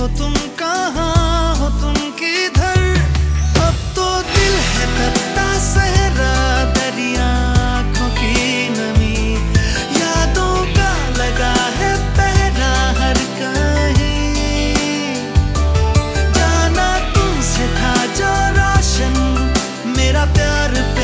हो तुम कहाँ हो तुम किधर? अब तो दिल है तत्ता सहरा, दरिया आँखों की नमी। यादों का लगा है पहरा हर कहीं। जाना तुमसे था जो राशन, मेरा प्यार तो